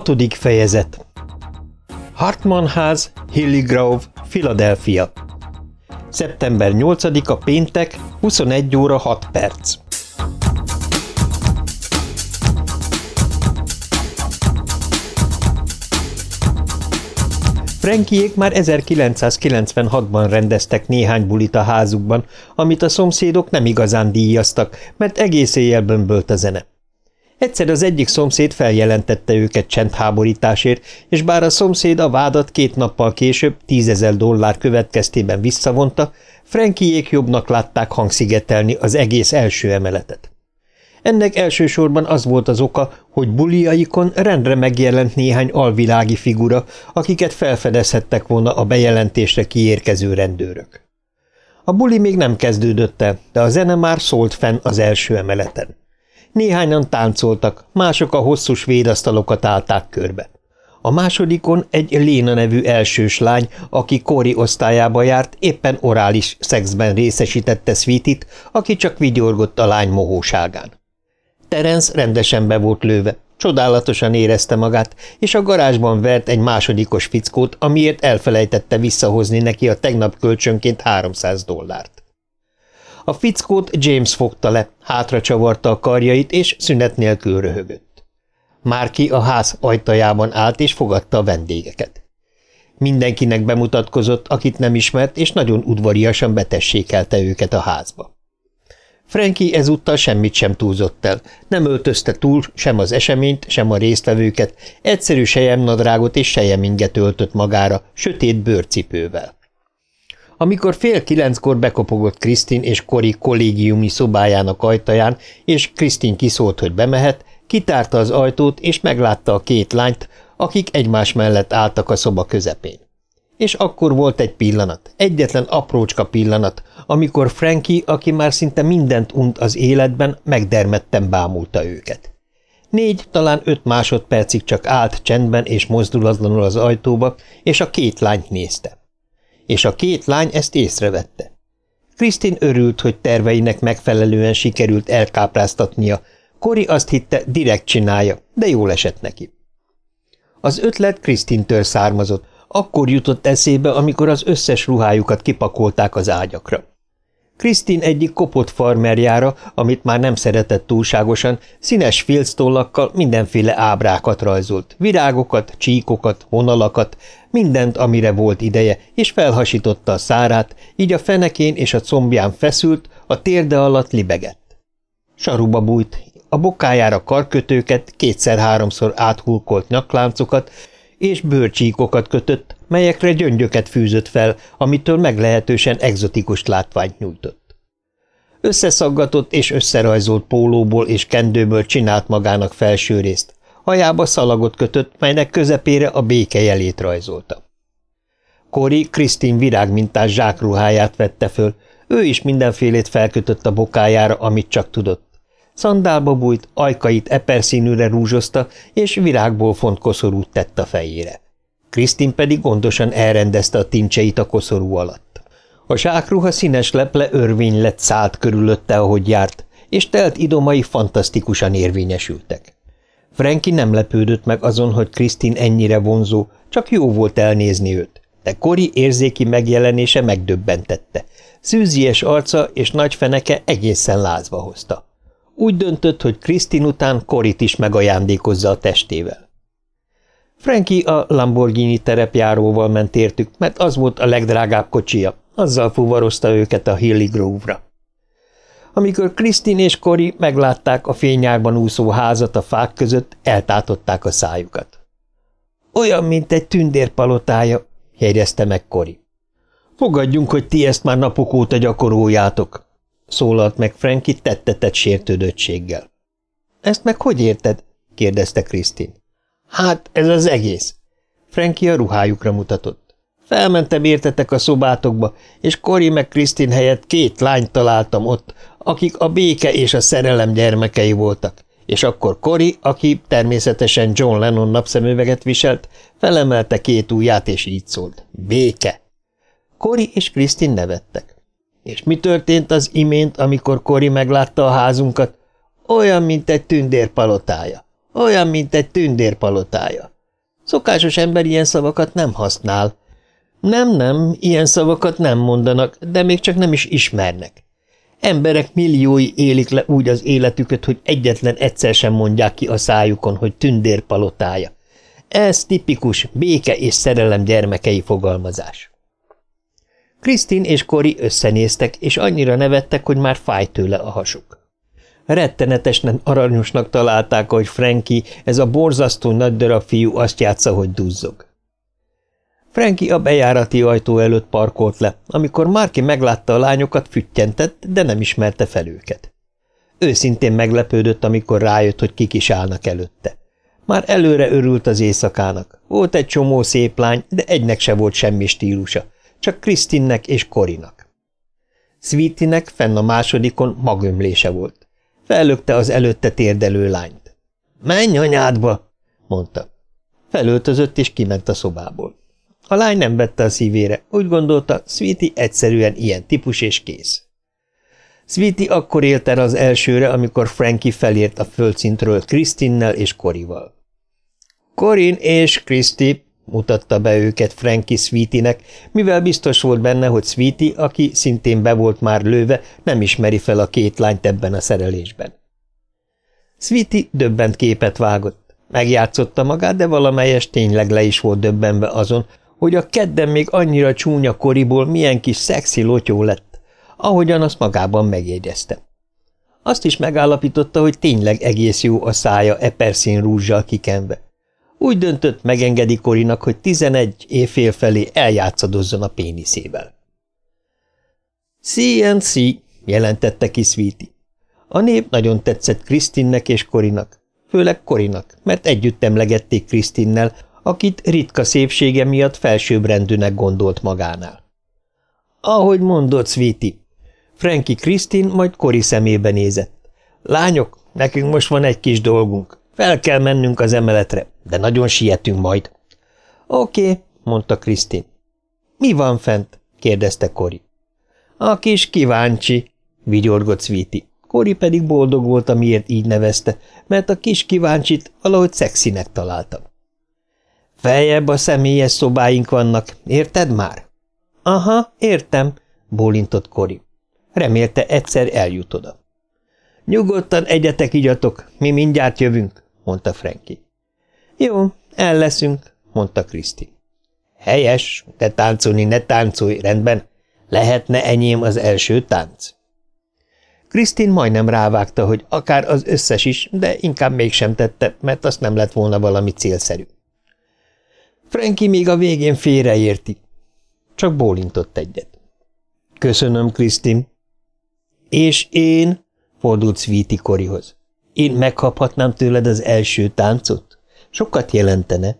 Hatodik fejezet. Hartman ház, Hilligrove, Philadelphia. Szeptember 8-a péntek, 21 óra 6 perc. Frankiék már 1996-ban rendeztek néhány bulit a házukban, amit a szomszédok nem igazán díjaztak, mert egész éjjel bömbölt a zene. Egyszer az egyik szomszéd feljelentette őket csendháborításért, és bár a szomszéd a vádat két nappal később tízezer dollár következtében visszavonta, Frankiék jobbnak látták hangszigetelni az egész első emeletet. Ennek elsősorban az volt az oka, hogy buliaikon rendre megjelent néhány alvilági figura, akiket felfedezhettek volna a bejelentésre kiérkező rendőrök. A buli még nem kezdődött de a zene már szólt fenn az első emeleten. Néhányan táncoltak, mások a hosszú svédasztalokat állták körbe. A másodikon egy Léna nevű elsős lány, aki Kori osztályába járt, éppen orális szexben részesítette Sweetit, aki csak vigyorgott a lány mohóságán. Terence rendesen be volt lőve, csodálatosan érezte magát, és a garázsban vert egy másodikos fickót, amiért elfelejtette visszahozni neki a tegnap kölcsönként 300 dollárt. A fickót James fogta le, hátra csavarta a karjait, és szünet nélkül röhögött. Márki a ház ajtajában állt, és fogadta a vendégeket. Mindenkinek bemutatkozott, akit nem ismert, és nagyon udvariasan betessékelte őket a házba. Frankie ezúttal semmit sem túlzott el, nem öltözte túl sem az eseményt, sem a résztvevőket, egyszerű sejemnadrágot és sejeminget öltött magára, sötét bőrcipővel. Amikor fél kilenckor bekopogott Krisztin és Kori kollégiumi szobájának ajtaján, és Krisztin kiszólt, hogy bemehet, kitárta az ajtót, és meglátta a két lányt, akik egymás mellett álltak a szoba közepén. És akkor volt egy pillanat, egyetlen aprócska pillanat, amikor Frankie, aki már szinte mindent unt az életben, megdermedten bámulta őket. Négy, talán öt másodpercig csak állt csendben és mozdulatlanul az ajtóba, és a két lányt nézte és a két lány ezt észrevette. Krisztin örült, hogy terveinek megfelelően sikerült elkápráztatnia, Kori azt hitte, direkt csinálja, de jól esett neki. Az ötlet Krisztintől származott, akkor jutott eszébe, amikor az összes ruhájukat kipakolták az ágyakra. Krisztin egyik kopott farmerjára, amit már nem szeretett túlságosan, színes filctollakkal mindenféle ábrákat rajzolt, virágokat, csíkokat, vonalakat, mindent, amire volt ideje, és felhasította a szárát, így a fenekén és a combján feszült, a térde alatt libegett. Saruba bújt, a bokájára karkötőket, kétszer-háromszor áthulkolt nyakláncokat, és bőrcsíkokat kötött, melyekre gyöngyöket fűzött fel, amitől meglehetősen egzotikus látványt nyújtott. Összeszaggatott és összerajzolt pólóból és kendőből csinált magának felsőrészt, hajába szalagot kötött, melynek közepére a béke jelét rajzolta. Kori Krisztin virágmintás zsákruháját vette föl, ő is mindenfélét felkötött a bokájára, amit csak tudott. Szandálba bújt, ajkait eperszínűre rúzsozta, és virágból font koszorút tett a fejére. Krisztin pedig gondosan elrendezte a tincseit a koszorú alatt. A zsákruha színes leple örvény lett szállt körülötte, ahogy járt, és telt idomai fantasztikusan érvényesültek. Franki nem lepődött meg azon, hogy Krisztin ennyire vonzó, csak jó volt elnézni őt, de Kori érzéki megjelenése megdöbbentette. Szűzies arca és nagy feneke egészen lázba hozta. Úgy döntött, hogy Krisztin után Korit is megajándékozza a testével. Frankie a Lamborghini terepjáróval ment értük, mert az volt a legdrágább kocsia, azzal fuvarozta őket a Hilly Grove-ra. Amikor Krisztin és Kori meglátták a fényárban úszó házat a fák között, eltátották a szájukat. Olyan, mint egy tündérpalotája, jegyezte meg Kori. Fogadjunk, hogy ti ezt már napok óta gyakoroljátok, szólalt meg Frankie tettetett sértődöttséggel. Ezt meg hogy érted? kérdezte Krisztin. Hát, ez az egész. Frankie a ruhájukra mutatott. Felmentem értetek a szobátokba, és Kori meg Krisztin helyett két lányt találtam ott, akik a béke és a szerelem gyermekei voltak, és akkor Kori, aki természetesen John Lennon napszemüveget viselt, felemelte két ujját, és így szólt. Béke! Kori és Krisztin nevettek. És mi történt az imént, amikor Kori meglátta a házunkat? Olyan, mint egy tündér palotája. Olyan, mint egy tündér palotája. Szokásos ember ilyen szavakat nem használ. Nem, nem, ilyen szavakat nem mondanak, de még csak nem is ismernek. Emberek milliói élik le úgy az életüket, hogy egyetlen egyszer sem mondják ki a szájukon, hogy tündér palotája. Ez tipikus béke és szerelem gyermekei fogalmazás. Krisztin és Kori összenéztek, és annyira nevettek, hogy már fáj tőle a hasuk. Rettenetesen aranyosnak találták, hogy Frankie, ez a borzasztó nagy darab fiú azt játsza, hogy duzzog. Frankie a bejárati ajtó előtt parkolt le, amikor Márki meglátta a lányokat, füttyentett, de nem ismerte fel őket. Őszintén meglepődött, amikor rájött, hogy kik is állnak előtte. Már előre örült az éjszakának. Volt egy csomó szép lány, de egynek se volt semmi stílusa, csak Krisztinnek és Korinak. Sweetynek fenn a másodikon magömlése volt. Fellökte az előtte térdelő lányt. – Menj anyádba! – mondta. Felöltözött és kiment a szobából. A lány nem vette a szívére, úgy gondolta, Sweetie egyszerűen ilyen típus és kész. Sweetie akkor élt el az elsőre, amikor Frankie felért a földszintről Kristinnel és Korival. Corin és Kristi mutatta be őket Frankie Sweetie-nek, mivel biztos volt benne, hogy Sweetie, aki szintén be volt már lőve, nem ismeri fel a két lányt ebben a szerelésben. Sweetie döbbent képet vágott. Megjátszotta magát, de valamelyes tényleg le is volt döbbenve azon, hogy a kedden még annyira csúnya koriból milyen kis szexi lotyó lett, ahogyan azt magában megjegyezte. Azt is megállapította, hogy tényleg egész jó a szája eperszín rúzsal kikenve. Úgy döntött, megengedi Korinak, hogy tizenegy évfél felé eljátszadozzon a péniszével. CNC, jelentette ki Sweetie. A név nagyon tetszett Krisztinnek és Korinak, főleg Korinak, mert együtt emlegették Krisztinnel, akit ritka szépsége miatt felsőbbrendűnek gondolt magánál. Ahogy mondott, Sweetie. Frankie Krisztin majd Kori szemébe nézett. Lányok, nekünk most van egy kis dolgunk. Fel kell mennünk az emeletre, de nagyon sietünk majd. Oké, mondta Krisztin. Mi van fent? kérdezte Kori. A kis kíváncsi, vigyorgott Sweetie. Kori pedig boldog volt, amiért így nevezte, mert a kis kíváncsit valahogy szexinek találtam. Feljebb a személyes szobáink vannak, érted már? Aha, értem, bólintott Kori. Remélte egyszer eljut oda. Nyugodtan egyetek igyatok, mi mindjárt jövünk, mondta Frankie. Jó, el leszünk, mondta Kriszti. Helyes, de táncolni ne táncolj, rendben. Lehetne enyém az első tánc. Krisztin majdnem rávágta, hogy akár az összes is, de inkább mégsem tette, mert azt nem lett volna valami célszerű. Franki még a végén félreérti. Csak bólintott egyet. Köszönöm, Krisztin. És én? fordult Sweetie Korihoz. Én megkaphatnám tőled az első táncot? Sokat jelentene.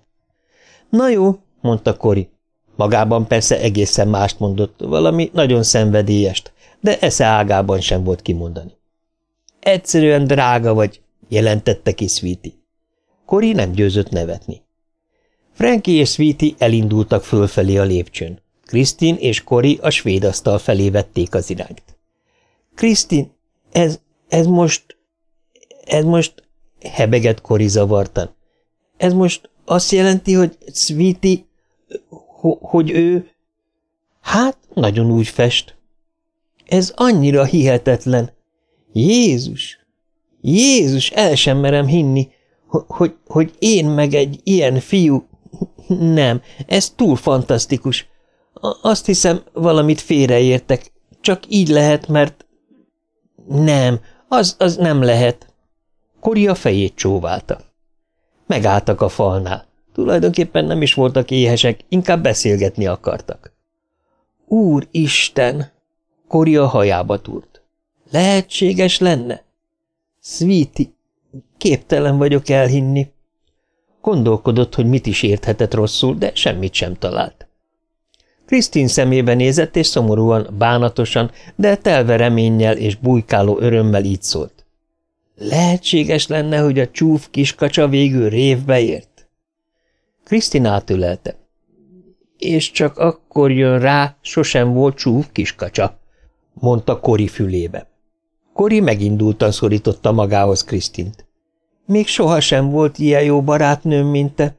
Na jó, mondta Kori. Magában persze egészen mást mondott, valami nagyon szenvedélyest, de esze ágában sem volt kimondani. Egyszerűen drága vagy, jelentette ki Sweetie. Kori nem győzött nevetni. Frankie és Sweetie elindultak fölfelé a lépcsőn. Krisztin és Kori a svéd asztal felé vették az irányt. Krisztin, ez, ez most, ez most, hebegett Kori zavartan. Ez most azt jelenti, hogy Sweetie, hogy ő... Hát, nagyon úgy fest. Ez annyira hihetetlen. Jézus! Jézus, el sem merem hinni, hogy, hogy én meg egy ilyen fiú, nem, ez túl fantasztikus. Azt hiszem, valamit félreértek. Csak így lehet, mert... Nem, az, az nem lehet. Kori a fejét csóválta. Megálltak a falnál. Tulajdonképpen nem is voltak éhesek, inkább beszélgetni akartak. Úristen! A hajába túrt. Lehetséges lenne? Sweetie, képtelen vagyok elhinni. Gondolkodott, hogy mit is érthetett rosszul, de semmit sem talált. Krisztin szemébe nézett, és szomorúan, bánatosan, de telve reménnyel és bujkáló örömmel így szólt. Lehetséges lenne, hogy a csúf kiskacsa végül révbe ért? Krisztin átülelte. És csak akkor jön rá, sosem volt csúf kiskacsa, mondta Kori fülébe. Kori megindultan szorította magához Krisztint. Még sohasem volt ilyen jó barátnőm, mint te.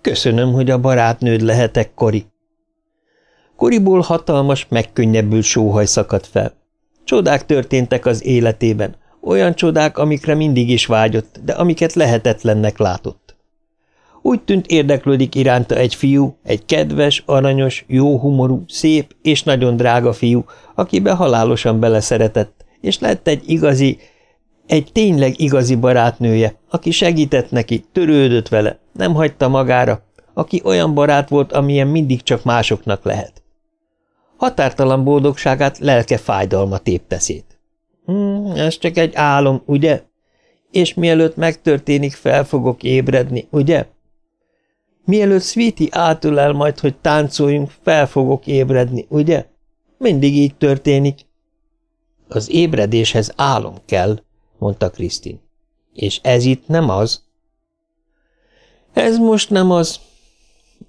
Köszönöm, hogy a barátnőd lehetek, Kori. Koriból hatalmas, megkönnyebbült sóhaj szakadt fel. Csodák történtek az életében, olyan csodák, amikre mindig is vágyott, de amiket lehetetlennek látott. Úgy tűnt érdeklődik iránta egy fiú, egy kedves, aranyos, jó humorú, szép és nagyon drága fiú, akibe halálosan beleszeretett, és lett egy igazi, egy tényleg igazi barátnője, aki segített neki, törődött vele, nem hagyta magára, aki olyan barát volt, amilyen mindig csak másoknak lehet. Határtalan boldogságát lelke fájdalma tépte szét. Hmm, ez csak egy álom, ugye? És mielőtt megtörténik, fel fogok ébredni, ugye? Mielőtt Sweetie átölel majd, hogy táncoljunk, fel fogok ébredni, ugye? Mindig így történik. Az ébredéshez álom kell, mondta Krisztin. És ez itt nem az? Ez most nem az,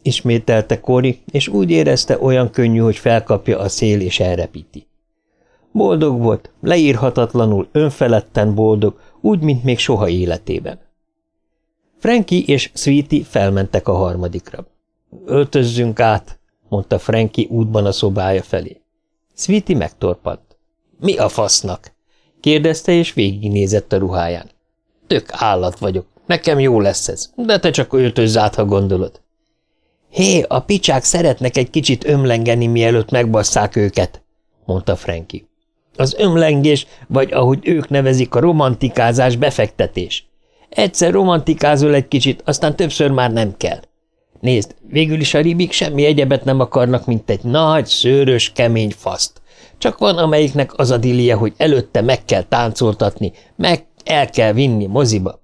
ismételte Kori, és úgy érezte olyan könnyű, hogy felkapja a szél és elrepíti. Boldog volt, leírhatatlanul, önfeledten boldog, úgy, mint még soha életében. Frankie és Sweetie felmentek a harmadikra. Öltözzünk át, mondta Frankie útban a szobája felé. Sweetie megtorpant. Mi a fasznak? kérdezte, és végignézett a ruháján. Tök állat vagyok, nekem jó lesz ez, de te csak öltözz át, ha gondolod. Hé, a picsák szeretnek egy kicsit ömlengeni, mielőtt megbasszák őket, mondta Frankie. Az ömlengés, vagy ahogy ők nevezik, a romantikázás befektetés. Egyszer romantikázol egy kicsit, aztán többször már nem kell. Nézd, végül is a ribik semmi egyebet nem akarnak, mint egy nagy, szőrös, kemény faszt. Csak van, amelyiknek az a dilia, hogy előtte meg kell táncoltatni, meg el kell vinni moziba.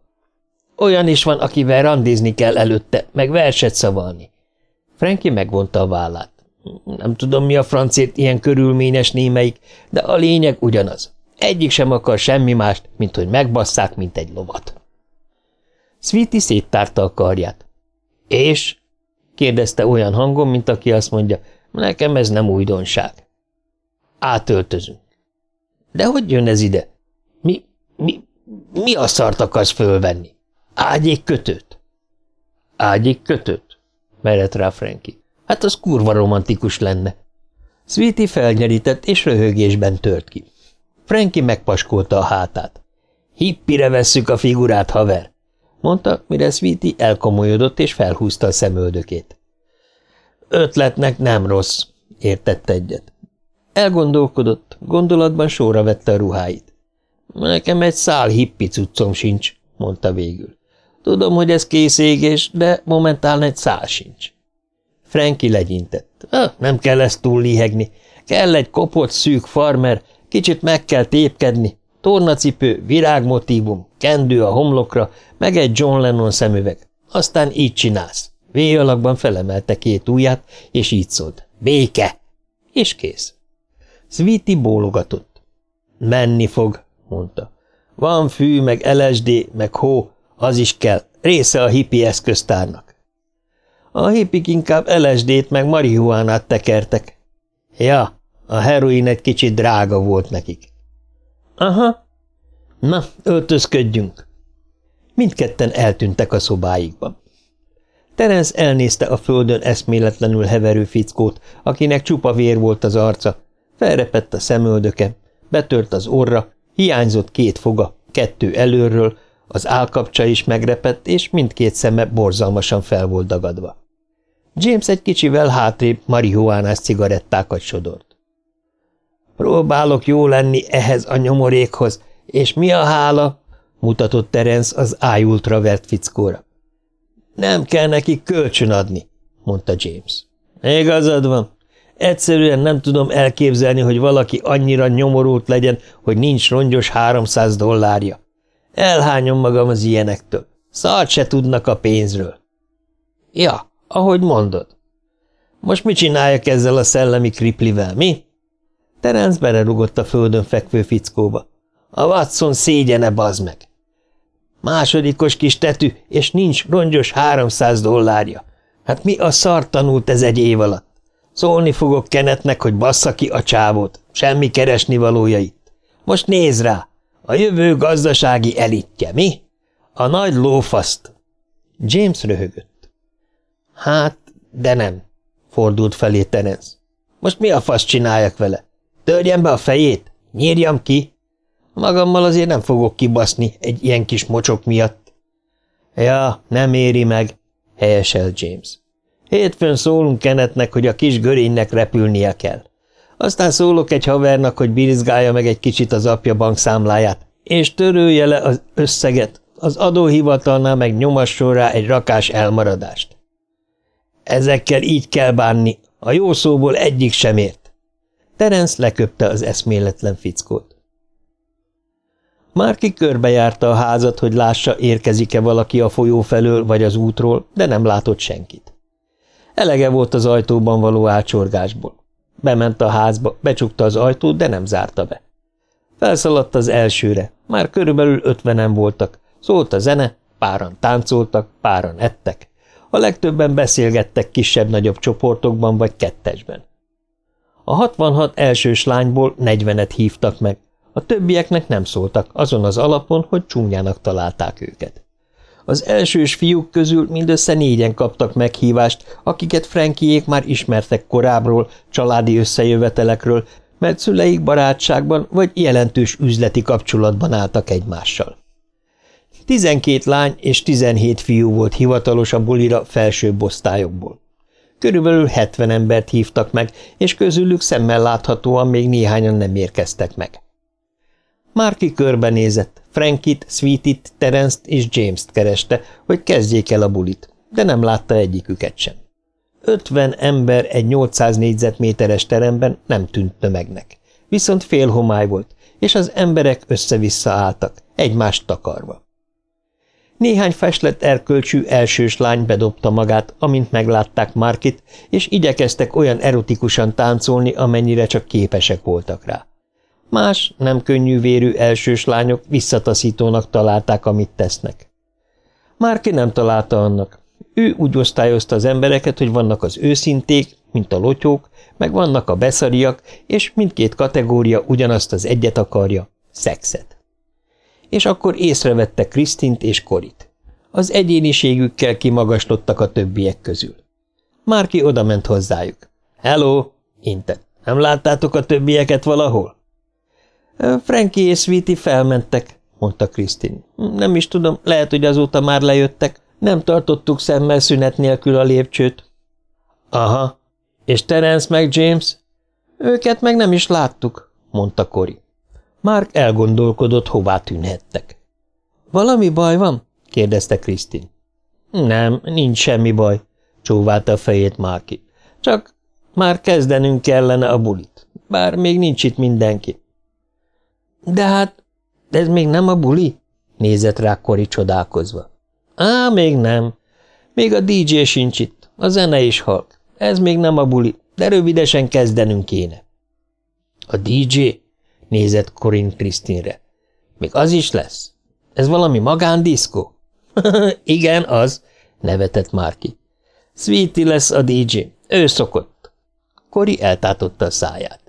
Olyan is van, akivel randizni kell előtte, meg verset szavalni. Frankie megvonta a vállát. Nem tudom, mi a francét ilyen körülményes némeik, de a lényeg ugyanaz. Egyik sem akar semmi mást, mint hogy megbasszák, mint egy lovat. Sweetie széttárta a karját. És? kérdezte olyan hangon, mint aki azt mondja, nekem ez nem újdonság. Átöltözünk. De hogy jön ez ide? Mi, mi, mi a szart akarsz fölvenni? Ágyék kötőt? Ágyék kötőt? Merett rá Frankie. Hát az kurva romantikus lenne. Sweetie felnyerített, és röhögésben tört ki. Frankie megpaskolta a hátát. Hippire vesszük a figurát, haver, mondta, mire Sweetie elkomolyodott, és felhúzta a szemöldökét. Ötletnek nem rossz, értett egyet. Elgondolkodott, gondolatban sorra vette a ruháit. Nekem egy szál hippi cuccom sincs, mondta végül. Tudom, hogy ez készégés, de momentán egy szál sincs. Franki legyintett. Nem kell ezt túl lihegni. Kell egy kopott, szűk farmer, kicsit meg kell tépkedni, tornacipő, virágmotívum, kendő a homlokra, meg egy John Lennon szemüveg. Aztán így csinálsz. V felemelte két ujját, és így szólt. Béke! És kész. Sweetie bólogatott. Menni fog, mondta. Van fű, meg LSD, meg hó, az is kell, része a hippi eszköztárnak. A hippik inkább LSD-t meg marihuánát tekertek. Ja, a heroin egy kicsit drága volt nekik. Aha. Na, öltözködjünk. Mindketten eltűntek a szobáikban. Terence elnézte a földön eszméletlenül heverő fickót, akinek csupa vér volt az arca, felrepett a szemöldöke, betört az orra, hiányzott két foga, kettő előről, az állkapcsa is megrepett, és mindkét szeme borzalmasan fel volt dagadva. James egy kicsivel hátrébb marihuánás cigarettákat sodort. Próbálok jó lenni ehhez a nyomorékhoz, és mi a hála? mutatott Terence az ájultra vert fickóra. Nem kell neki kölcsön adni, mondta James. Igazad van. Egyszerűen nem tudom elképzelni, hogy valaki annyira nyomorult legyen, hogy nincs rongyos háromszáz dollárja. Elhányom magam az ilyenektől. Szart se tudnak a pénzről. Ja, ahogy mondod. Most mit csináljak ezzel a szellemi kriplivel, mi? Terence belerugott a földön fekvő fickóba. A Watson szégyene, bazd meg! Másodikos kis tetű, és nincs rongyos háromszáz dollárja. Hát mi a szar tanult ez egy év alatt? Szólni fogok Kenetnek, hogy bassza ki a csávót. Semmi keresni valója itt. Most néz rá! A jövő gazdasági elitje, mi? A nagy lófaszt. James röhögött. Hát, de nem, fordult felé Terence. Most mi a fasz csináljak vele? Törjem be a fejét? Nyírjam ki? Magammal azért nem fogok kibaszni egy ilyen kis mocsok miatt. Ja, nem éri meg, helyesel James. Hétfőn szólunk Kenetnek, hogy a kis görénynek repülnie kell. Aztán szólok egy havernak, hogy birizgálja meg egy kicsit az apja bankszámláját, és törölje le az összeget, az adóhivatalnál meg nyomasson rá egy rakás elmaradást. Ezekkel így kell bánni, a jó szóból egyik sem ért. Terence leköpte az eszméletlen fickót. Márki körbejárta a házat, hogy lássa, érkezik-e valaki a folyó felől vagy az útról, de nem látott senkit. Elege volt az ajtóban való ácsorgásból. Bement a házba, becsukta az ajtót, de nem zárta be. Felszaladt az elsőre, már körülbelül ötvenen voltak, szólt a zene, páran táncoltak, páran ettek. A legtöbben beszélgettek kisebb-nagyobb csoportokban vagy kettesben. A 66 elsős lányból 40-et hívtak meg, a többieknek nem szóltak, azon az alapon, hogy csúnyának találták őket. Az elsős fiúk közül mindössze négyen kaptak meghívást, akiket Frankiék már ismertek korábbról, családi összejövetelekről, mert szüleik barátságban vagy jelentős üzleti kapcsolatban álltak egymással. Tizenkét lány és tizenhét fiú volt hivatalos a bulira felsőbb osztályokból. Körülbelül hetven embert hívtak meg, és közülük szemmel láthatóan még néhányan nem érkeztek meg. Márki körbenézett, Frankit, Sweetit, Terence-t és James-t kereste, hogy kezdjék el a bulit, de nem látta egyiküket sem. Ötven ember egy 800 négyzetméteres teremben nem tűnt tömegnek, viszont fél homály volt, és az emberek össze-vissza álltak, egymást takarva. Néhány feslett erkölcsű elsős lány bedobta magát, amint meglátták Markit, és igyekeztek olyan erotikusan táncolni, amennyire csak képesek voltak rá. Más, nem könnyű vérű elsős lányok visszataszítónak találták, amit tesznek. Márki nem találta annak. Ő úgy osztályozta az embereket, hogy vannak az őszinték, mint a lotyók, meg vannak a beszariak, és mindkét kategória ugyanazt az egyet akarja, szexet. És akkor észrevette Krisztint és Korit. Az egyéniségükkel kimagaslottak a többiek közül. Márki odament hozzájuk. – Hello! – intett. – Nem láttátok a többieket valahol? Frankie és Sweetie felmentek, mondta Krisztin. Nem is tudom, lehet, hogy azóta már lejöttek. Nem tartottuk szemmel szünet nélkül a lépcsőt. Aha. És Terence meg James? Őket meg nem is láttuk, mondta Kori. Mark elgondolkodott, hová tűnhettek. Valami baj van? kérdezte Krisztin. Nem, nincs semmi baj, csóválta a fejét Márki. Csak már kezdenünk kellene a bulit, bár még nincs itt mindenki. De hát, ez még nem a buli? Nézett rá Kori csodálkozva. Á, még nem. Még a DJ sincs itt, a zene is halk. Ez még nem a buli, de rövidesen kezdenünk kéne. A DJ? Nézett Corin Krisztinre. Még az is lesz? Ez valami magándiszkó? Igen, az, nevetett Márki. Sweetie lesz a DJ, ő szokott. Kori eltátotta a száját.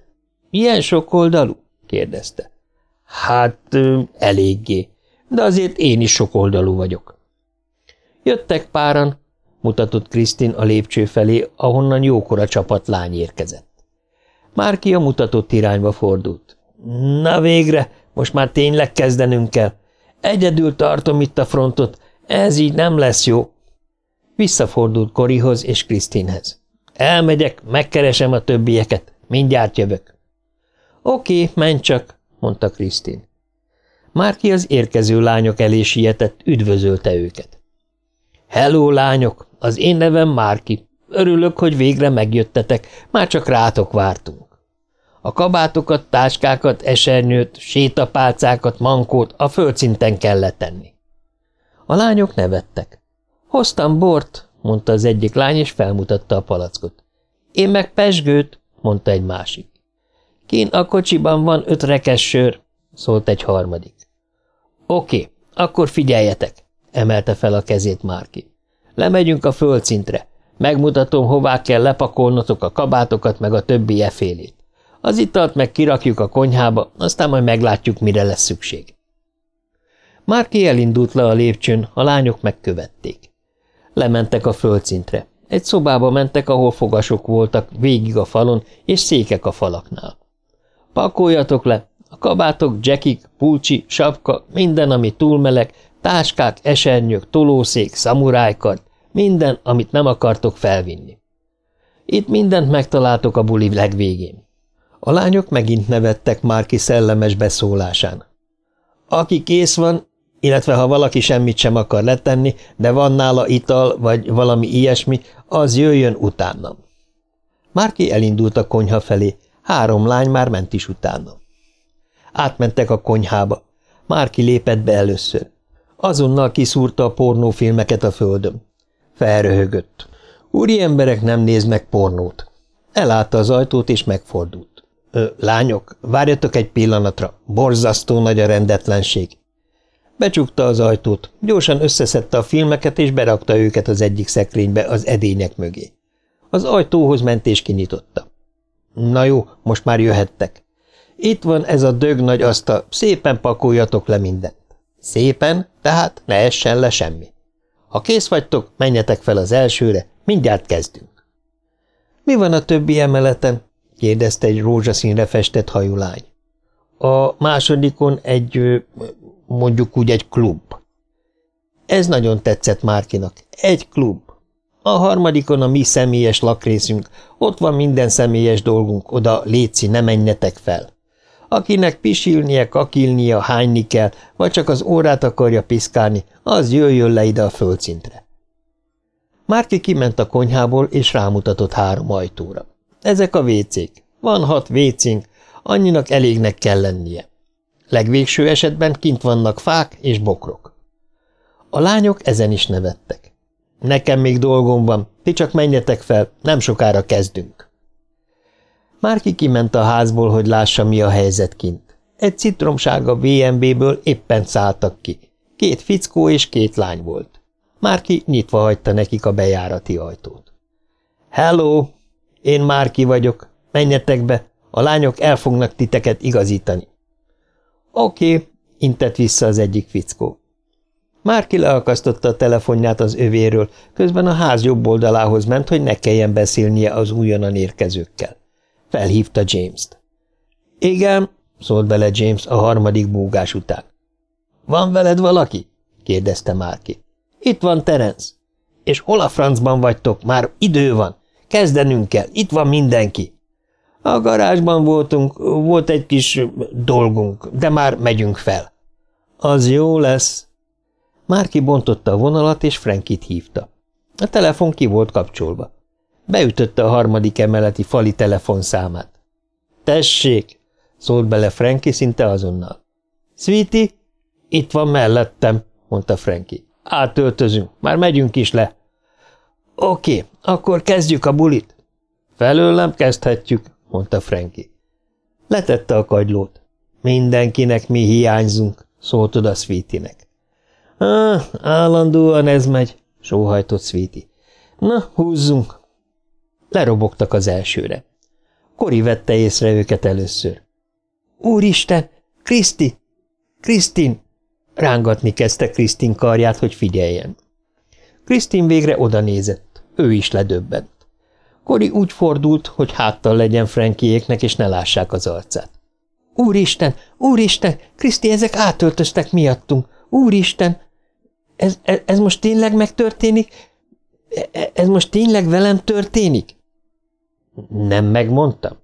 Milyen sok oldalú? kérdezte. Hát, eléggé, de azért én is sokoldalú vagyok. Jöttek páran, mutatott Krisztin a lépcső felé, ahonnan jókora csapat lány érkezett. Márki a mutatott irányba fordult. Na végre, most már tényleg kezdenünk kell. Egyedül tartom itt a frontot, ez így nem lesz jó. Visszafordult Korihoz és Krisztinhez. Elmegyek, megkeresem a többieket, mindjárt jövök. Oké, menj csak, mondta Krisztin. Márki az érkező lányok elé sietett, üdvözölte őket. Hello, lányok! Az én nevem Márki. Örülök, hogy végre megjöttetek, már csak rátok vártunk. A kabátokat, táskákat, esernyőt, sétapálcákat, mankót a földszinten kell letenni. A lányok nevettek. Hoztam bort, mondta az egyik lány, és felmutatta a palackot. Én meg pesgőt, mondta egy másik. Kín a kocsiban van öt rekes sör, szólt egy harmadik. Oké, akkor figyeljetek, emelte fel a kezét Márki. Lemegyünk a földszintre. Megmutatom, hová kell lepakolnotok a kabátokat meg a többi efélét. Az italt meg kirakjuk a konyhába, aztán majd meglátjuk, mire lesz szükség. Márki elindult le a lépcsőn, a lányok megkövették. Lementek a földszintre. Egy szobába mentek, ahol fogasok voltak végig a falon, és székek a falaknál. Pakoljatok le, a kabátok, jackik, pulcsi, sapka, minden, ami túl meleg, táskák, esernyők, tolószék, szamurájkard, minden, amit nem akartok felvinni. Itt mindent megtaláltok a buli legvégén. A lányok megint nevettek Márki szellemes beszólásán. Aki kész van, illetve ha valaki semmit sem akar letenni, de van nála ital vagy valami ilyesmi, az jöjjön utánam. Márki elindult a konyha felé, három lány már ment is utána. Átmentek a konyhába. Márki lépett be először. Azonnal kiszúrta a pornófilmeket a földön. Felröhögött. Úri emberek nem néznek pornót. Elállta az ajtót, és megfordult. Ö, lányok, várjatok egy pillanatra, borzasztó nagy a rendetlenség. Becsukta az ajtót, gyorsan összeszedte a filmeket, és berakta őket az egyik szekrénybe az edények mögé. Az ajtóhoz ment és kinyitotta. Na jó, most már jöhettek. Itt van ez a dög nagy asztal, szépen pakoljatok le mindent. Szépen, tehát ne essen le semmi. Ha kész vagytok, menjetek fel az elsőre, mindjárt kezdünk. Mi van a többi emeleten? kérdezte egy rózsaszínre festett hajú lány. A másodikon egy, mondjuk úgy egy klub. Ez nagyon tetszett Márkinak. Egy klub. A harmadikon a mi személyes lakrészünk. Ott van minden személyes dolgunk, oda léci, ne menjetek fel. Akinek pisilnie, kakilnia, hányni kell, vagy csak az órát akarja piszkálni, az jöjjön le ide a földszintre. Márki kiment a konyhából, és rámutatott három ajtóra. Ezek a vécék. Van hat vécénk, annyinak elégnek kell lennie. Legvégső esetben kint vannak fák és bokrok. A lányok ezen is nevettek. Nekem még dolgom van, ti csak menjetek fel, nem sokára kezdünk. Márki kiment a házból, hogy lássa, mi a helyzet kint. Egy citromsága VMB-ből éppen szálltak ki. Két fickó és két lány volt. Márki nyitva hagyta nekik a bejárati ajtót. – Hello! Én Márki vagyok. Menjetek be, a lányok el fognak titeket igazítani. Oké, okay, intett vissza az egyik fickó. Márki leakasztotta a telefonját az övéről, közben a ház jobb oldalához ment, hogy ne kelljen beszélnie az újonnan érkezőkkel. Felhívta James-t. Igen, szólt bele James a harmadik búgás után. Van veled valaki? kérdezte Márki. Itt van Terence. És hol a francban vagytok? Már idő van. Kezdenünk kell. Itt van mindenki. A garázsban voltunk, volt egy kis dolgunk, de már megyünk fel. Az jó lesz. Márki bontotta a vonalat, és Frankit hívta. A telefon ki volt kapcsolva. Beütötte a harmadik emeleti fali telefonszámát. Tessék, szólt bele Franki szinte azonnal. Sweetie, itt van mellettem, mondta Franki. Átöltözünk, már megyünk is le. Oké, akkor kezdjük a bulit. Felőlem kezdhetjük, mondta Franki. Letette a kagylót. Mindenkinek mi hiányzunk, szólt oda Sweetie-nek. Ah, állandóan ez megy, sóhajtott Sweetie. Na, húzzunk. Lerobogtak az elsőre. Kori vette észre őket először. Úristen, Kriszti! Krisztin! Rángatni kezdte Krisztin karját, hogy figyeljen. Krisztin végre oda nézett. Ő is ledöbbent. Kori úgy fordult, hogy háttal legyen Frankiéknek, és ne lássák az arcát. Úristen, úristen, Kriszti, ezek átöltöztek miattunk. Úristen, ez, ez, ez most tényleg megtörténik? E, ez most tényleg velem történik? Nem megmondtam?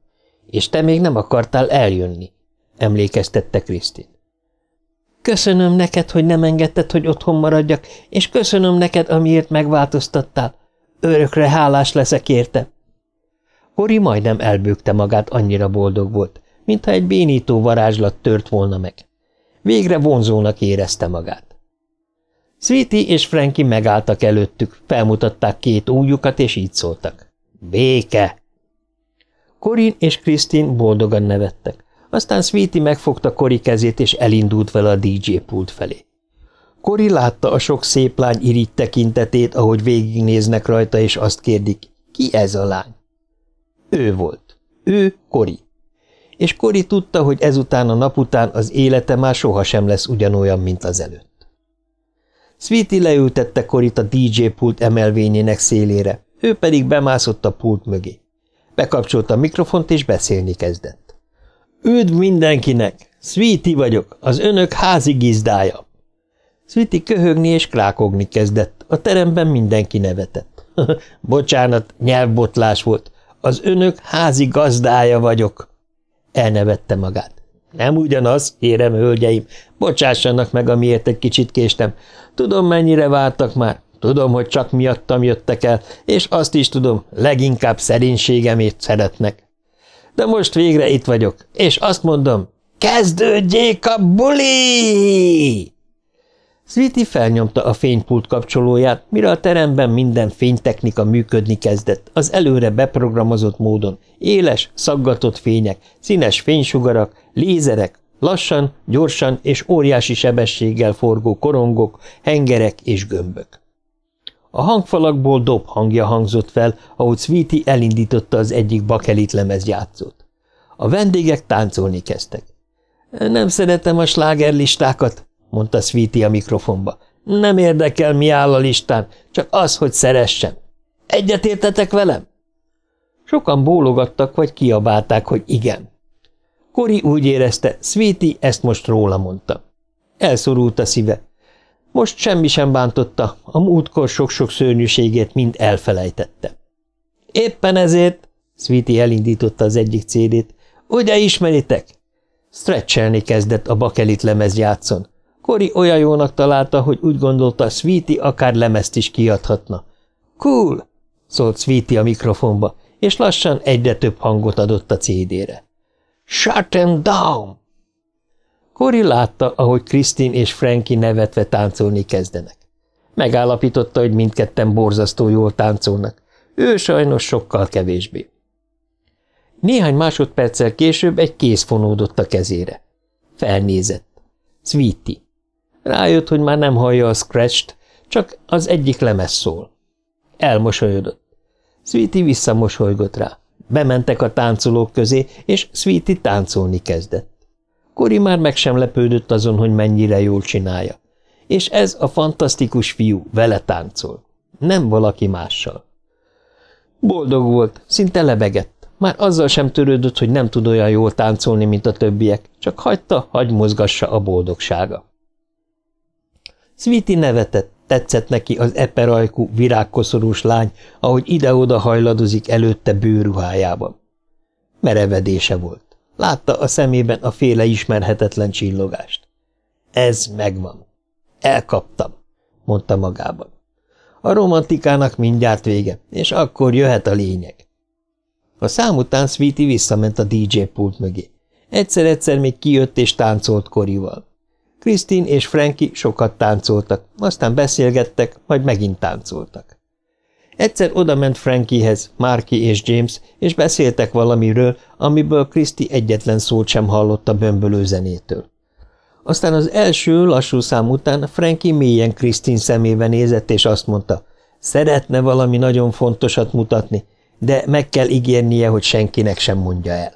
És te még nem akartál eljönni, emlékeztette Krisztin. Köszönöm neked, hogy nem engedted, hogy otthon maradjak, és köszönöm neked, amiért megváltoztattál. Örökre hálás leszek érte. Kori majdnem elbőgte magát, annyira boldog volt, mintha egy bénító varázslat tört volna meg. Végre vonzónak érezte magát. Sweetie és Frankie megálltak előttük, felmutatták két ujjukat, és így szóltak. Béke! Corin és Krisztin boldogan nevettek. Aztán Sweetie megfogta Kori kezét, és elindult vele a DJ pult felé. Kori látta a sok szép lány irigy tekintetét, ahogy végignéznek rajta, és azt kérdik, ki ez a lány? Ő volt. Ő Kori. És Kori tudta, hogy ezután a nap után az élete már sohasem lesz ugyanolyan, mint az előtt. Sweetie leültette Korit a DJ pult emelvényének szélére, ő pedig bemászott a pult mögé. Bekapcsolta a mikrofont, és beszélni kezdett. Üdv mindenkinek! Sweetie vagyok, az önök házi gizdája. Sweetie köhögni és krákogni kezdett, a teremben mindenki nevetett. Bocsánat, nyelvbotlás volt. Az önök házi gazdája vagyok. Elnevette magát. Nem ugyanaz, kérem, hölgyeim. Bocsássanak meg, amiért egy kicsit késtem. Tudom, mennyire vártak már. Tudom, hogy csak miattam jöttek el, és azt is tudom, leginkább szerénységemét szeretnek. De most végre itt vagyok, és azt mondom, kezdődjék a buli! Sweetie felnyomta a fénypult kapcsolóját, mire a teremben minden fénytechnika működni kezdett, az előre beprogramozott módon. Éles, szaggatott fények, színes fénysugarak, lézerek, lassan, gyorsan és óriási sebességgel forgó korongok, hengerek és gömbök. A hangfalakból dob hangja hangzott fel, ahogy Sweetie elindította az egyik bakelit lemezjátszót. A vendégek táncolni kezdtek. Nem szeretem a slágerlistákat, mondta Sweetie a mikrofonba. Nem érdekel, mi áll a listán, csak az, hogy szeressem. Egyetértetek velem? Sokan bólogattak, vagy kiabálták, hogy igen. Kori úgy érezte, Sweetie ezt most róla mondta. Elszorult a szíve. Most semmi sem bántotta, a múltkor sok-sok szörnyűségét mind elfelejtette. Éppen ezért, Sweetie elindította az egyik cédét, ugye ismeritek? Stretchelni kezdett a bakelit lemez játszon. Kori olyan jónak találta, hogy úgy gondolta, Sweetie akár lemezt is kiadhatna. Cool, szólt Sweetie a mikrofonba, és lassan egyre több hangot adott a CD-re. Shut them down! Kori látta, ahogy Krisztin és Frankie nevetve táncolni kezdenek. Megállapította, hogy mindketten borzasztó jól táncolnak. Ő sajnos sokkal kevésbé. Néhány másodperccel később egy kéz fonódott a kezére. Felnézett. Sweetie. Rájött, hogy már nem hallja a scratch csak az egyik lemez szól. Elmosolyodott. Sweetie visszamosolygott rá. Bementek a táncolók közé, és Sweetie táncolni kezdett. Kori már meg sem lepődött azon, hogy mennyire jól csinálja. És ez a fantasztikus fiú vele táncol. Nem valaki mással. Boldog volt, szinte lebegett. Már azzal sem törődött, hogy nem tud olyan jól táncolni, mint a többiek, csak hagyta, hagy mozgassa a boldogsága. Sweetie nevetett, tetszett neki az eperajkú, virágkoszorús lány, ahogy ide-oda hajladozik előtte bőruhájában. Merevedése volt. Látta a szemében a féle ismerhetetlen csillogást. Ez megvan. Elkaptam, mondta magában. A romantikának mindjárt vége, és akkor jöhet a lényeg. A szám után Sweetie visszament a DJ pult mögé. Egyszer-egyszer még kijött és táncolt Korival. Krisztin és Frankie sokat táncoltak, aztán beszélgettek, majd megint táncoltak. Egyszer odament Frankiehez, Marky és James, és beszéltek valamiről, amiből Kriszti egyetlen szót sem hallott a bömbölő zenétől. Aztán az első lassú szám után Frankie mélyen Krisztin szemébe nézett, és azt mondta, szeretne valami nagyon fontosat mutatni, de meg kell ígérnie, hogy senkinek sem mondja el.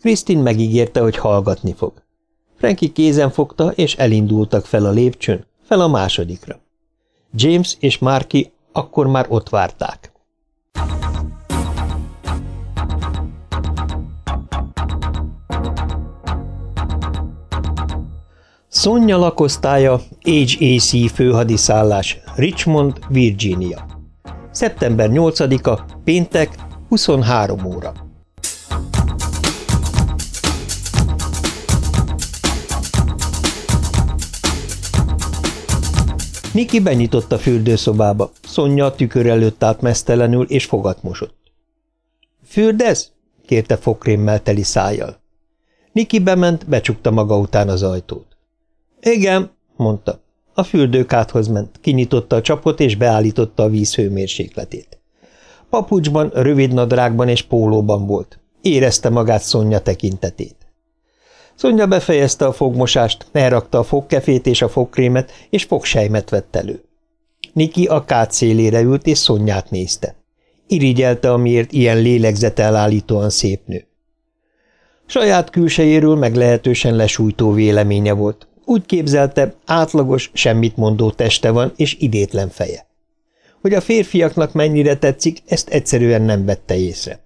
Krisztin megígérte, hogy hallgatni fog. Frankie kézen fogta, és elindultak fel a lépcsőn, fel a másodikra. James és Marky akkor már ott várták. Sonja lakosztálya HAC főhadiszállás, Richmond, Virginia. Szeptember 8-a, péntek, 23 óra. Niki benyitott a fürdőszobába. Szonya a tükör előtt állt mesztelenül, és fogat mosott. – Fürdez? – kérte fokrémmel teli szájjal. Niki bement, becsukta maga után az ajtót. – Igen – mondta. A fürdőkáthoz ment, kinyitotta a csapot, és beállította a víz hőmérsékletét. Papucsban, rövid nadrágban és pólóban volt. Érezte magát Szonya tekintetét. Szonya befejezte a fogmosást, elrakta a fogkefét és a fogkrémet, és fogsejmet vett elő. Niki a kát szélére ült, és Szonyát nézte. Irigyelte, amiért ilyen lélegzetelállítóan szép nő. Saját külsejéről meglehetősen lesújtó véleménye volt. Úgy képzelte, átlagos, semmit mondó teste van, és idétlen feje. Hogy a férfiaknak mennyire tetszik, ezt egyszerűen nem vette észre.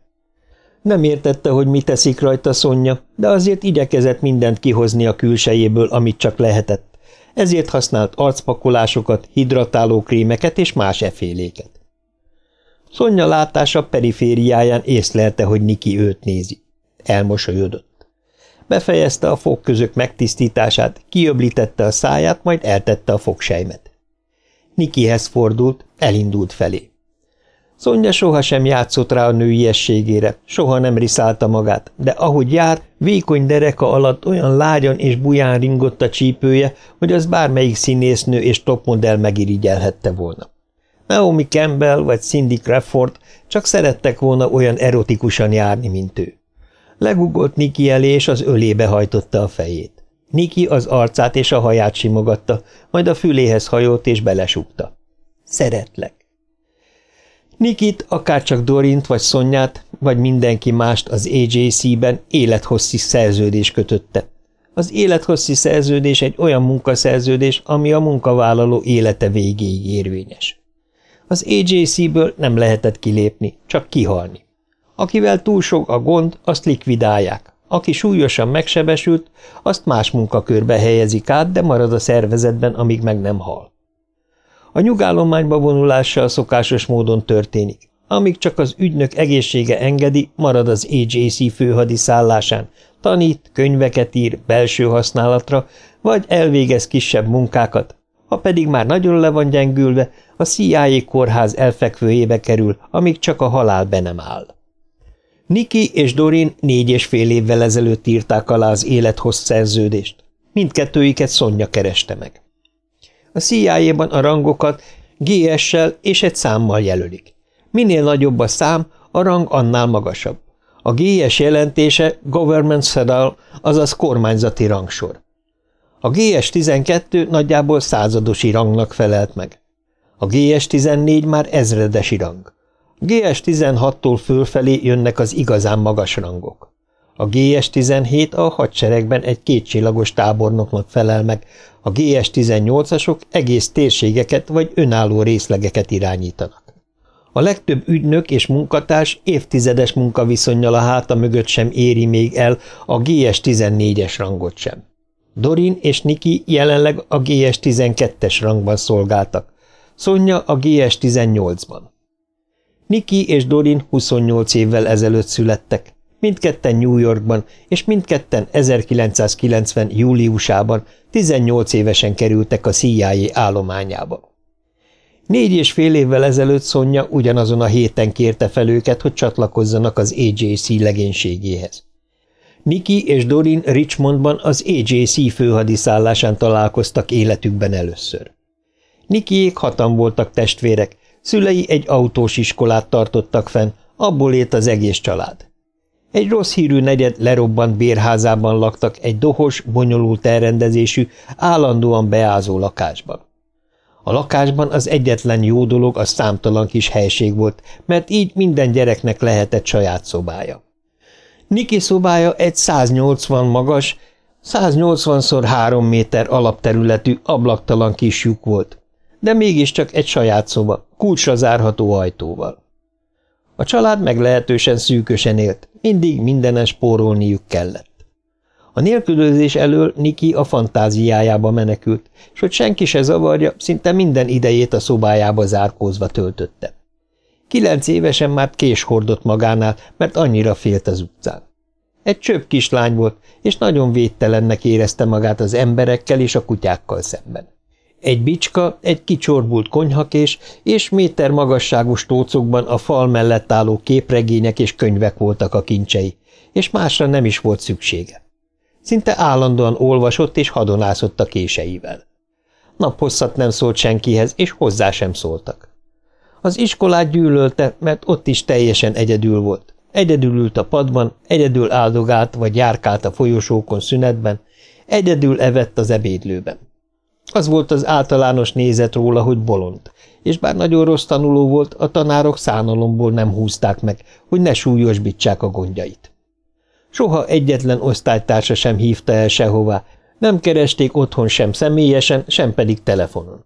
Nem értette, hogy mi teszik rajta Szonya, de azért igyekezett mindent kihozni a külsejéből, amit csak lehetett. Ezért használt arcpakolásokat, hidratáló krémeket és más eféléket. Szonya látása perifériáján észlelte, hogy Niki őt nézi. Elmosolyodott. Befejezte a fogközök megtisztítását, kiöblítette a száját, majd eltette a fogsejmet. Nikihez fordult, elindult felé. Szonya sohasem játszott rá a nőiességére, soha nem riszálta magát, de ahogy jár, vékony dereka alatt olyan lágyan és buján ringott a csípője, hogy az bármelyik színésznő és topmodell megirigyelhette volna. Naomi Campbell vagy Cindy Crawford csak szerettek volna olyan erotikusan járni, mint ő. Legugolt Niki elé, és az ölébe hajtotta a fejét. Niki az arcát és a haját simogatta, majd a füléhez hajolt és belesugta. Szeretlek. Nikit, akárcsak Dorint vagy Szonyát, vagy mindenki mást az AJC-ben élethosszi szerződés kötötte. Az élethosszi szerződés egy olyan munkaszerződés, ami a munkavállaló élete végéig érvényes. Az AJC-ből nem lehetett kilépni, csak kihalni. Akivel túl sok a gond, azt likvidálják. Aki súlyosan megsebesült, azt más munkakörbe helyezik át, de marad a szervezetben, amíg meg nem hal. A nyugállományba vonulással szokásos módon történik. Amíg csak az ügynök egészsége engedi, marad az AJC főhadiszállásán, tanít, könyveket ír belső használatra, vagy elvégez kisebb munkákat. Ha pedig már nagyon le van gyengülve, a CIA kórház elfekvőjébe kerül, amíg csak a halál be nem áll. Niki és Dorin négy és fél évvel ezelőtt írták alá az élethossz szerződést. Mindkettőiket Szonya kereste meg. A CIA-ban a rangokat GS-sel és egy számmal jelölik. Minél nagyobb a szám, a rang annál magasabb. A GS jelentése Government Sedal, azaz kormányzati rangsor. A GS-12 nagyjából századosi rangnak felelt meg. A GS-14 már ezredesi rang. A GS-16-tól fölfelé jönnek az igazán magas rangok. A GS-17 a hadseregben egy kétcsillagos tábornoknak felel meg, a GS-18-asok egész térségeket vagy önálló részlegeket irányítanak. A legtöbb ügynök és munkatárs évtizedes munkaviszonnyal a háta mögött sem éri még el a GS-14-es rangot sem. Dorin és Niki jelenleg a GS-12-es rangban szolgáltak, Szonya a GS-18-ban. Niki és Dorin 28 évvel ezelőtt születtek, mindketten New Yorkban, és mindketten 1990. júliusában 18 évesen kerültek a CIA állományába. Négy és fél évvel ezelőtt Szonya ugyanazon a héten kérte fel őket, hogy csatlakozzanak az AJC legénységéhez. Niki és Dorin Richmondban az AJC főhadiszállásán találkoztak életükben először. Nikiék hatan voltak testvérek, szülei egy autós iskolát tartottak fenn, abból élt az egész család. Egy rossz hírű negyed lerobbant bérházában laktak egy dohos, bonyolult elrendezésű, állandóan beázó lakásban. A lakásban az egyetlen jó dolog a számtalan kis helység volt, mert így minden gyereknek lehetett saját szobája. Niki szobája egy 180 magas, 180 x 3 méter alapterületű, ablaktalan kis lyuk volt, de mégiscsak egy saját szoba, kulcsra zárható ajtóval. A család meglehetősen szűkösen élt, mindig mindenen spórolniuk kellett. A nélkülözés elől Niki a fantáziájába menekült, és hogy senki se zavarja, szinte minden idejét a szobájába zárkózva töltötte. Kilenc évesen már kés hordott magánál, mert annyira félt az utcán. Egy csöpp kislány volt, és nagyon védtelennek érezte magát az emberekkel és a kutyákkal szemben. Egy bicska, egy kicsorbult konyhakés és méter magasságú stócokban a fal mellett álló képregények és könyvek voltak a kincsei, és másra nem is volt szüksége. Szinte állandóan olvasott és hadonászott a késeivel. Naphosszat nem szólt senkihez, és hozzá sem szóltak. Az iskolát gyűlölte, mert ott is teljesen egyedül volt. Egyedül ült a padban, egyedül áldogált vagy járkált a folyosókon szünetben, egyedül evett az ebédlőben. Az volt az általános nézet róla, hogy bolond, és bár nagyon rossz tanuló volt, a tanárok szánalomból nem húzták meg, hogy ne súlyosbítsák a gondjait. Soha egyetlen osztálytársa sem hívta el sehová, nem keresték otthon sem személyesen, sem pedig telefonon.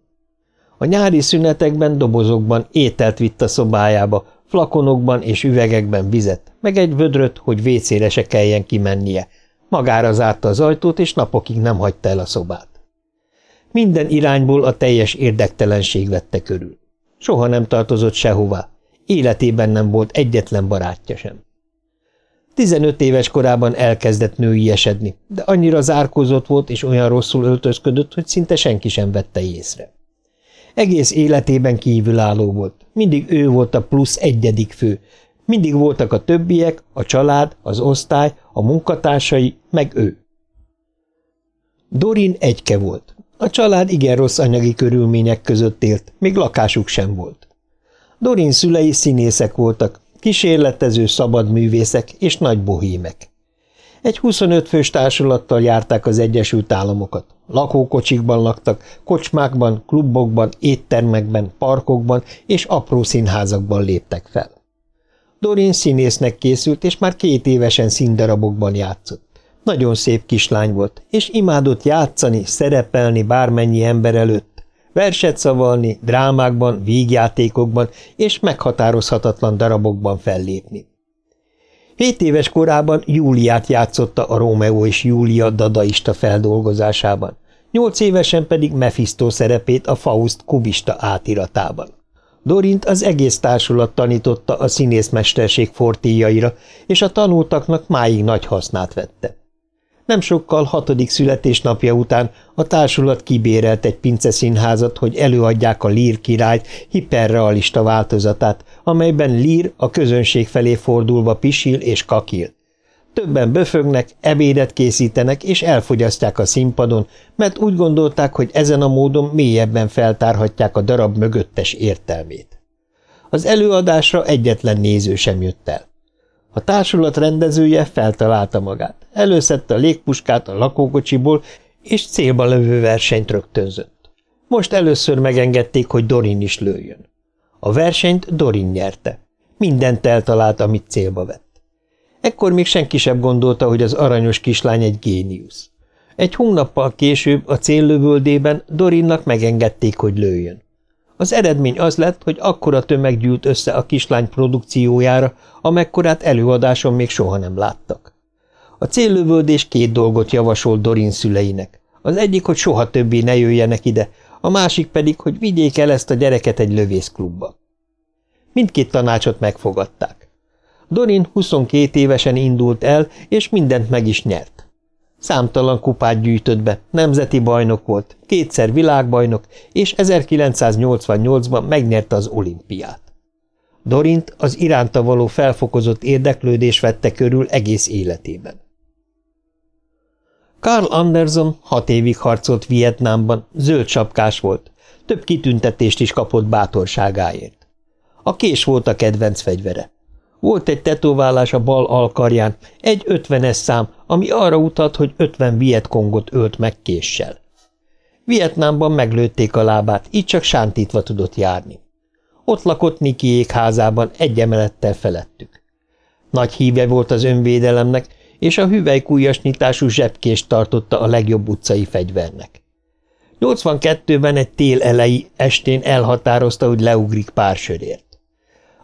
A nyári szünetekben dobozokban ételt vitt a szobájába, flakonokban és üvegekben vizet, meg egy vödröt, hogy vécére se kelljen kimennie. Magára zárta az ajtót, és napokig nem hagyta el a szobát. Minden irányból a teljes érdektelenség vette körül. Soha nem tartozott sehová, életében nem volt egyetlen barátja sem. Tizenöt éves korában elkezdett nőiesedni, de annyira zárkózott volt és olyan rosszul öltözködött, hogy szinte senki sem vette észre. Egész életében kívülálló volt, mindig ő volt a plusz egyedik fő, mindig voltak a többiek, a család, az osztály, a munkatársai, meg ő. Dorin egyke volt. A család igen rossz anyagi körülmények között élt, még lakásuk sem volt. Dorin szülei színészek voltak, kísérletező szabadművészek és nagy bohímek. Egy 25 fős társulattal járták az Egyesült Államokat. Lakókocsikban laktak, kocsmákban, klubokban, éttermekben, parkokban és apró színházakban léptek fel. Dorin színésznek készült, és már két évesen színdarabokban játszott. Nagyon szép kislány volt, és imádott játszani, szerepelni bármennyi ember előtt, verset szavalni, drámákban, vígjátékokban és meghatározhatatlan darabokban fellépni. Hét éves korában Júliát játszotta a Rómeó és Júlia dadaista feldolgozásában, nyolc évesen pedig Mephisto szerepét a Faust kubista átiratában. Dorint az egész társulat tanította a színészmesterség fortíjaira, és a tanultaknak máig nagy hasznát vette. Nem sokkal hatodik születésnapja után a társulat kibérelt egy pinceszínházat, hogy előadják a Lír királyt hiperrealista változatát, amelyben Lír a közönség felé fordulva pisil és kakil. Többen böfögnek, ebédet készítenek és elfogyasztják a színpadon, mert úgy gondolták, hogy ezen a módon mélyebben feltárhatják a darab mögöttes értelmét. Az előadásra egyetlen néző sem jött el. A társulat rendezője feltalálta magát. Előszedte a légpuskát a lakókocsiból, és célba lövő versenyt rögtönzött. Most először megengedték, hogy Dorin is lőjön. A versenyt Dorin nyerte. Mindent eltalált, amit célba vett. Ekkor még senki sem gondolta, hogy az aranyos kislány egy géniusz. Egy hónappal később a céllövöldében Dorinnak megengedték, hogy lőjön. Az eredmény az lett, hogy akkora tömeg gyűlt össze a kislány produkciójára, amekkorát előadáson még soha nem láttak. A céllövöldés két dolgot javasolt Dorin szüleinek. Az egyik, hogy soha többé ne jöjjenek ide, a másik pedig, hogy vigyék el ezt a gyereket egy lövészklubba. Mindkét tanácsot megfogadták. Dorin 22 évesen indult el, és mindent meg is nyert. Számtalan kupát gyűjtött be, nemzeti bajnok volt, kétszer világbajnok, és 1988-ban megnyerte az olimpiát. Dorint az iránta való felfokozott érdeklődés vette körül egész életében. Carl Anderson hat évig harcolt Vietnámban, zöld sapkás volt, több kitüntetést is kapott bátorságáért. A kés volt a kedvenc fegyvere. Volt egy tetoválás a bal alkarján, egy ötvenes szám, ami arra utalt, hogy ötven vietkongot ölt meg késsel. Vietnámban meglőtték a lábát, így csak sántítva tudott járni. Ott lakott Nikiék házában egy emelettel felettük. Nagy híve volt az önvédelemnek, és a hüvelykújas nyitású zsebkést tartotta a legjobb utcai fegyvernek. 82-ben egy tél elejé estén elhatározta, hogy leugrik pár sörért.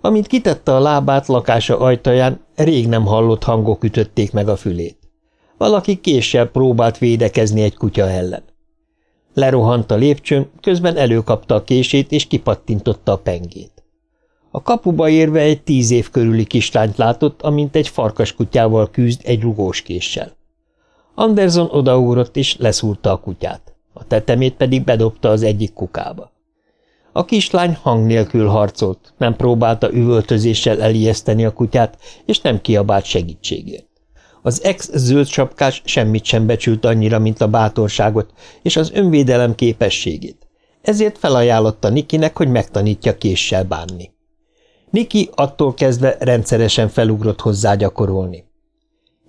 Amint kitette a lábát lakása ajtaján, rég nem hallott hangok ütötték meg a fülét. Valaki késsel próbált védekezni egy kutya ellen. Lerohant a lépcsőn, közben előkapta a kését és kipattintotta a pengét. A kapuba érve egy tíz év körüli kislányt látott, amint egy farkaskutyával küzd egy rugós késsel. Anderson odaúrott és leszúrta a kutyát, a tetemét pedig bedobta az egyik kukába. A kislány hang nélkül harcolt, nem próbálta üvöltözéssel elijeszteni a kutyát, és nem kiabált segítségért. Az ex-zöld sapkás semmit sem becsült annyira, mint a bátorságot és az önvédelem képességét. Ezért felajánlotta Nikinek, hogy megtanítja késsel bánni. Niki attól kezdve rendszeresen felugrott hozzá gyakorolni.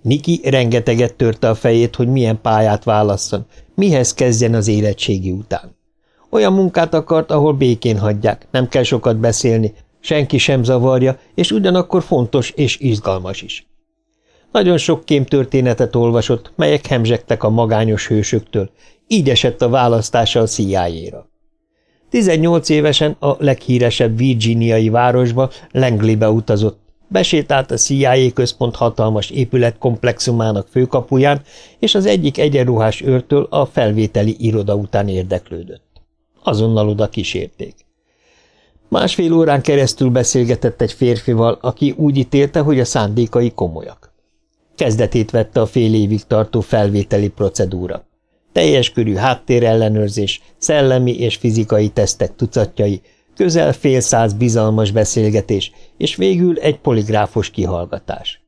Niki rengeteget törte a fejét, hogy milyen pályát válasszon, mihez kezdjen az érettségi után. Olyan munkát akart, ahol békén hagyják, nem kell sokat beszélni, senki sem zavarja, és ugyanakkor fontos és izgalmas is. Nagyon sok kémtörténetet olvasott, melyek hemzsegtek a magányos hősöktől, így esett a választása a CIA-ra. 18 évesen a leghíresebb virginiai városba, Langleybe utazott, besétált a CIA központ hatalmas épületkomplexumának főkapuján, és az egyik egyenruhás őrtől a felvételi iroda után érdeklődött. Azonnal oda kísérték. Másfél órán keresztül beszélgetett egy férfival, aki úgy ítélte, hogy a szándékai komolyak. Kezdetét vette a fél évig tartó felvételi procedúra. Teljes körű háttérellenőrzés, szellemi és fizikai tesztek tucatjai, közel fél száz bizalmas beszélgetés, és végül egy poligráfos kihallgatás.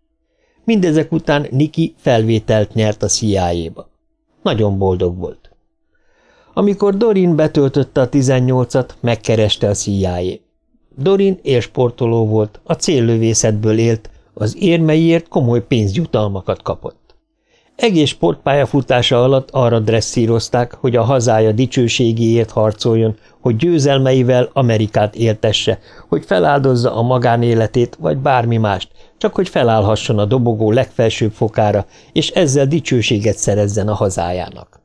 Mindezek után Niki felvételt nyert a CIA-ba. Nagyon boldog volt. Amikor Dorin betöltötte a 18-at, megkereste a CIA. Dorin élsportoló volt, a céllövészetből élt, az érmeiért komoly pénzjutalmakat kapott. Egész sportpályafutása alatt arra dresszírozták, hogy a hazája dicsőségéért harcoljon, hogy győzelmeivel Amerikát éltesse, hogy feláldozza a magánéletét vagy bármi mást, csak hogy felállhasson a dobogó legfelsőbb fokára, és ezzel dicsőséget szerezzen a hazájának.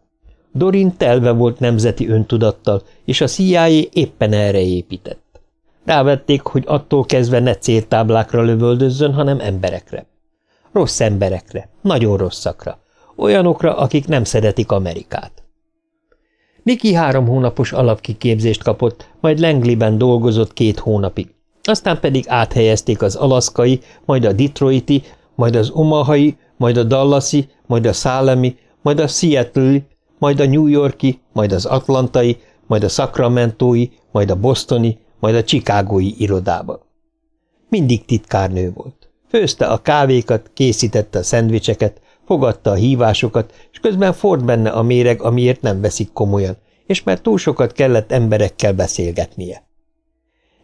Dorin telve volt nemzeti öntudattal, és a CIA éppen erre épített. Rávették, hogy attól kezdve ne céltáblákra lövöldözzön, hanem emberekre. Rossz emberekre, nagyon rosszakra, olyanokra, akik nem szeretik Amerikát. Niki három hónapos alapkiképzést kapott, majd Langleyben dolgozott két hónapig. Aztán pedig áthelyezték az alaszkai, majd a detroiti, majd az omahai, majd a dallasi, majd a szálemi, majd a seattle majd a New Yorki, majd az atlantai, majd a sacramentói, majd a bostoni, majd a chicagói irodába. Mindig titkárnő volt. Főzte a kávékat, készítette a szendvicseket, fogadta a hívásokat, és közben ford benne a méreg, amiért nem veszik komolyan, és mert túl sokat kellett emberekkel beszélgetnie.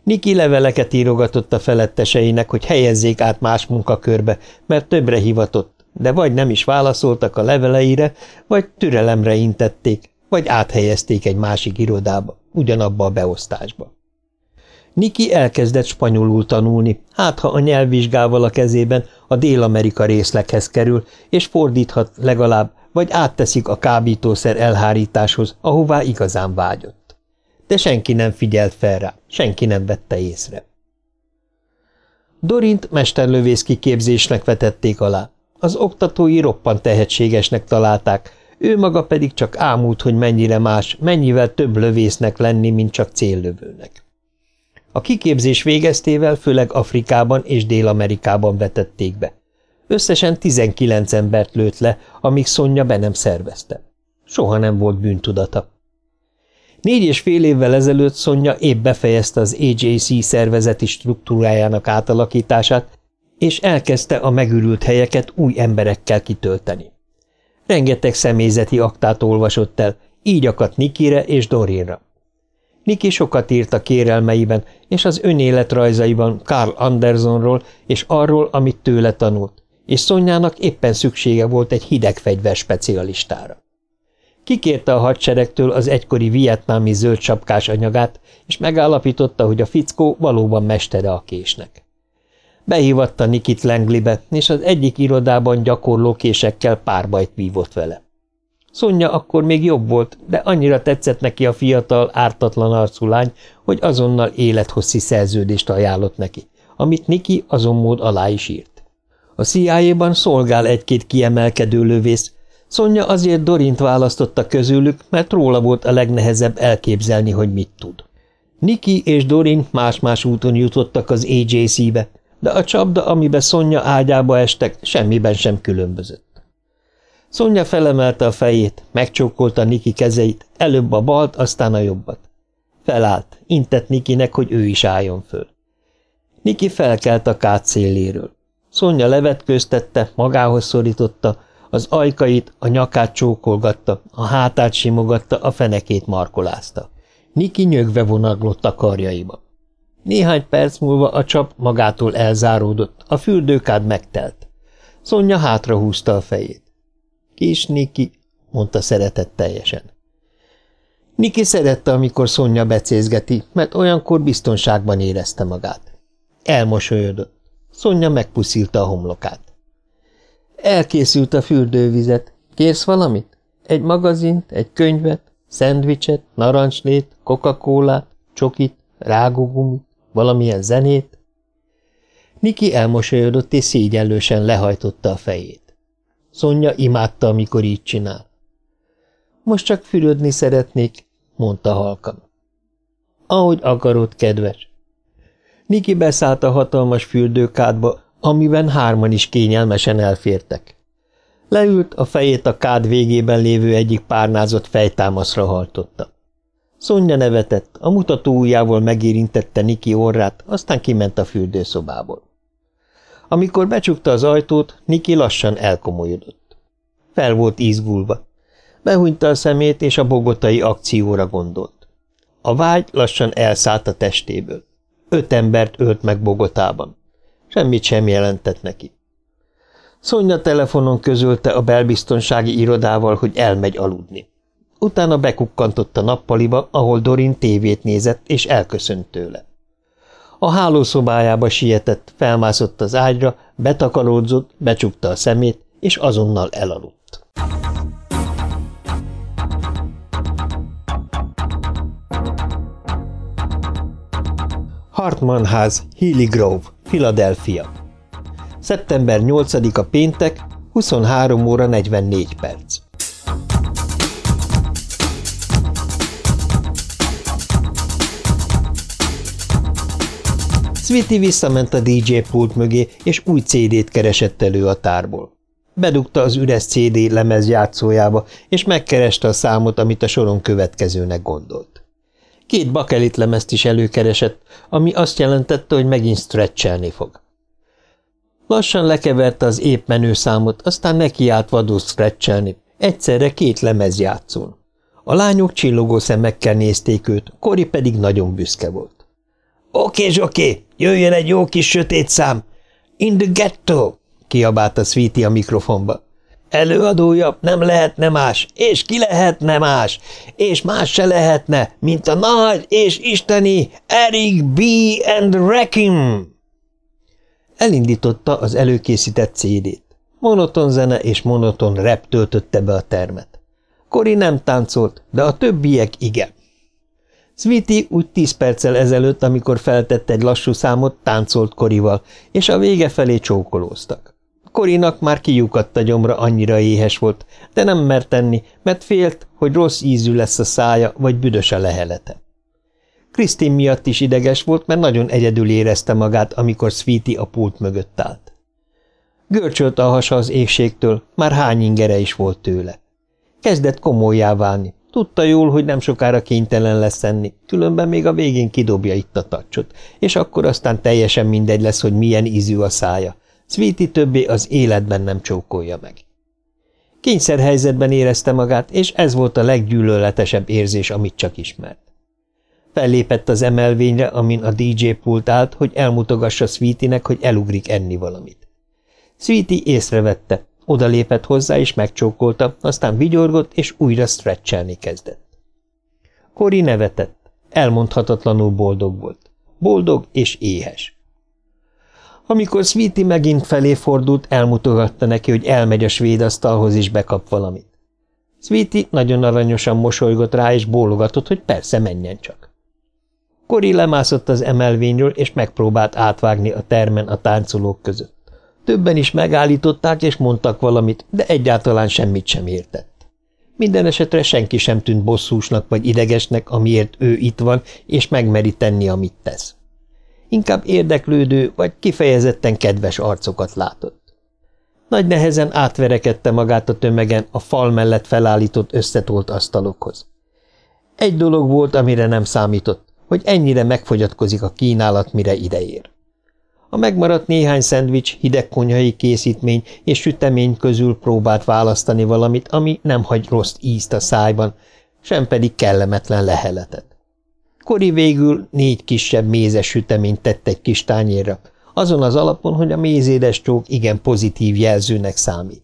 Niki leveleket írogatott a feletteseinek, hogy helyezzék át más munkakörbe, mert többre hivatott, de vagy nem is válaszoltak a leveleire, vagy türelemre intették, vagy áthelyezték egy másik irodába, ugyanabba a beosztásba. Niki elkezdett spanyolul tanulni, hát ha a nyelvvizsgával a kezében a Dél-Amerika részleghez kerül, és fordíthat legalább, vagy átteszik a kábítószer elhárításhoz, ahová igazán vágyott. De senki nem figyelt fel rá, senki nem vette észre. Dorint mesterlövész kiképzésnek vetették alá. Az oktatói roppant tehetségesnek találták, ő maga pedig csak ámult, hogy mennyire más, mennyivel több lövésznek lenni, mint csak céllövőnek. A kiképzés végeztével főleg Afrikában és Dél-Amerikában vetették be. Összesen 19 embert lőtt le, amíg Szonya be nem szervezte. Soha nem volt bűntudata. Négy és fél évvel ezelőtt Szonya épp befejezte az AJC szervezeti struktúrájának átalakítását, és elkezdte a megürült helyeket új emberekkel kitölteni. Rengeteg személyzeti aktát olvasott el, így akadt Nikire és Dorinra. Niki sokat írt a kérelmeiben és az önéletrajzaiban Carl Andersonról és arról, amit tőle tanult, és Szonyának éppen szüksége volt egy hidegfegyver specialistára. Kikérte a hadseregtől az egykori vietnámi zöldsapkás anyagát, és megállapította, hogy a fickó valóban mestere a késnek. Behívatta Nikit Langleybe, és az egyik irodában gyakorló késekkel párbajt vívott vele. Szonya akkor még jobb volt, de annyira tetszett neki a fiatal, ártatlan arcú lány, hogy azonnal élethosszi szerződést ajánlott neki, amit Niki azonmód alá is írt. A CIA-ban szolgál egy-két kiemelkedő lövész, Szonya azért Dorint választotta közülük, mert róla volt a legnehezebb elképzelni, hogy mit tud. Niki és Dorin más-más úton jutottak az AJC-be, de a csapda, amibe Szonya ágyába estek, semmiben sem különbözött. Szonya felemelte a fejét, megcsókolta Niki kezeit, előbb a balt, aztán a jobbat. Felállt, intett Nikinek, hogy ő is álljon föl. Niki felkelt a kát széléről. Szonya levetkőztette, magához szorította, az ajkait, a nyakát csókolgatta, a hátát simogatta, a fenekét markolázta. Niki nyögve vonaglott a karjaiba. Néhány perc múlva a csap magától elzáródott, a fürdőkád megtelt. Szonya hátra húzta a fejét. Kis Niki, mondta szeretett teljesen. Niki szerette, amikor Szonya becézgeti, mert olyankor biztonságban érezte magát. Elmosolyodott. Szonya megpuszilta a homlokát. Elkészült a fürdővizet. Kérsz valamit? Egy magazint, egy könyvet, Szendvicset, narancslét, coca csokit, rágógumit, valamilyen zenét? Niki elmosolyodott és szégyellősen lehajtotta a fejét. Szonya imádta, amikor így csinál. Most csak fürödni szeretnék, mondta halkan. Ahogy akarod, kedves. Niki beszállt a hatalmas fürdőkádba, amiben hárman is kényelmesen elfértek. Leült, a fejét a kád végében lévő egyik párnázott fejtámaszra haltotta. Szonya nevetett, a mutató ujjával megérintette Niki orrát, aztán kiment a fürdőszobából. Amikor becsukta az ajtót, Niki lassan elkomolyodott. Fel volt izgulva. Behúnyta a szemét, és a bogotai akcióra gondolt. A vágy lassan elszállt a testéből. Öt embert ölt meg Bogotában. Semmit sem jelentett neki. Szonya telefonon közölte a belbiztonsági irodával, hogy elmegy aludni. Utána bekukkantott a nappaliba, ahol Dorin tévét nézett, és elköszönt tőle. A hálószobájába sietett, felmászott az ágyra, betakaródzott, becsukta a szemét, és azonnal elaludt. Hartman ház, Healy Grove, Philadelphia. Szeptember 8-a péntek, 23 óra 44 perc. Sweetie visszament a DJ pult mögé, és új CD-t keresett elő a tárból. Bedugta az üres CD lemezjátszójába, és megkereste a számot, amit a soron következőnek gondolt. Két bakelit lemezt is előkeresett, ami azt jelentette, hogy megint stretchelni fog. Lassan lekeverte az épp menő számot, aztán nekiállt vadul stretchelni, egyszerre két lemez játszón. A lányok csillogó szemekkel nézték őt, Kori pedig nagyon büszke volt. – Oké, Zsoké, jöjjön egy jó kis sötét szám! In the ghetto! – kiabálta Sweetie a mikrofonba. Előadója nem lehetne más, és ki lehetne más, és más se lehetne, mint a nagy és isteni Eric B. and Rakim. Elindította az előkészített CD-t. Monoton zene és monoton rep töltötte be a termet. Kori nem táncolt, de a többiek igen. Sweetie úgy tíz perccel ezelőtt, amikor feltett egy lassú számot, táncolt Korival, és a vége felé csókolóztak. Korinak már kiukadt a gyomra, annyira éhes volt, de nem mert tenni, mert félt, hogy rossz ízű lesz a szája, vagy büdös a lehelete. Krisztin miatt is ideges volt, mert nagyon egyedül érezte magát, amikor Sweetie a pult mögött állt. Görcsölt a hasa az égségtől, már hány ingere is volt tőle. Kezdett komolyá válni, tudta jól, hogy nem sokára kénytelen lesz enni, különben még a végén kidobja itt a tacsot, és akkor aztán teljesen mindegy lesz, hogy milyen ízű a szája. Sweetie többé az életben nem csókolja meg. Kényszerhelyzetben érezte magát, és ez volt a leggyűlöletesebb érzés, amit csak ismert. Fellépett az emelvényre, amin a DJ pult állt, hogy elmutogassa Sweetie-nek, hogy elugrik enni valamit. Sweetie észrevette, odalépett hozzá és megcsókolta, aztán vigyorgott és újra stretchelni kezdett. Kori nevetett, elmondhatatlanul boldog volt. Boldog és éhes. Amikor Sweetie megint felé fordult, elmutogatta neki, hogy elmegy a svéd asztalhoz és bekap valamit. Sweetie nagyon aranyosan mosolygott rá, és bólogatott, hogy persze menjen csak. Kori lemászott az emelvényről, és megpróbált átvágni a termen a táncolók között. Többen is megállították, és mondtak valamit, de egyáltalán semmit sem értett. Minden esetre senki sem tűnt bosszúsnak vagy idegesnek, amiért ő itt van, és megmeri tenni, amit tesz. Inkább érdeklődő vagy kifejezetten kedves arcokat látott. Nagy nehezen átverekedte magát a tömegen a fal mellett felállított összetolt asztalokhoz. Egy dolog volt, amire nem számított, hogy ennyire megfogyatkozik a kínálat, mire ideér. A megmaradt néhány szendvics, hideg konyhai készítmény és sütemény közül próbált választani valamit, ami nem hagy rossz ízt a szájban, sem pedig kellemetlen leheletet. Kori végül négy kisebb mézes süteményt tett egy kis tányérra, azon az alapon, hogy a mézédes csók igen pozitív jelzőnek számít.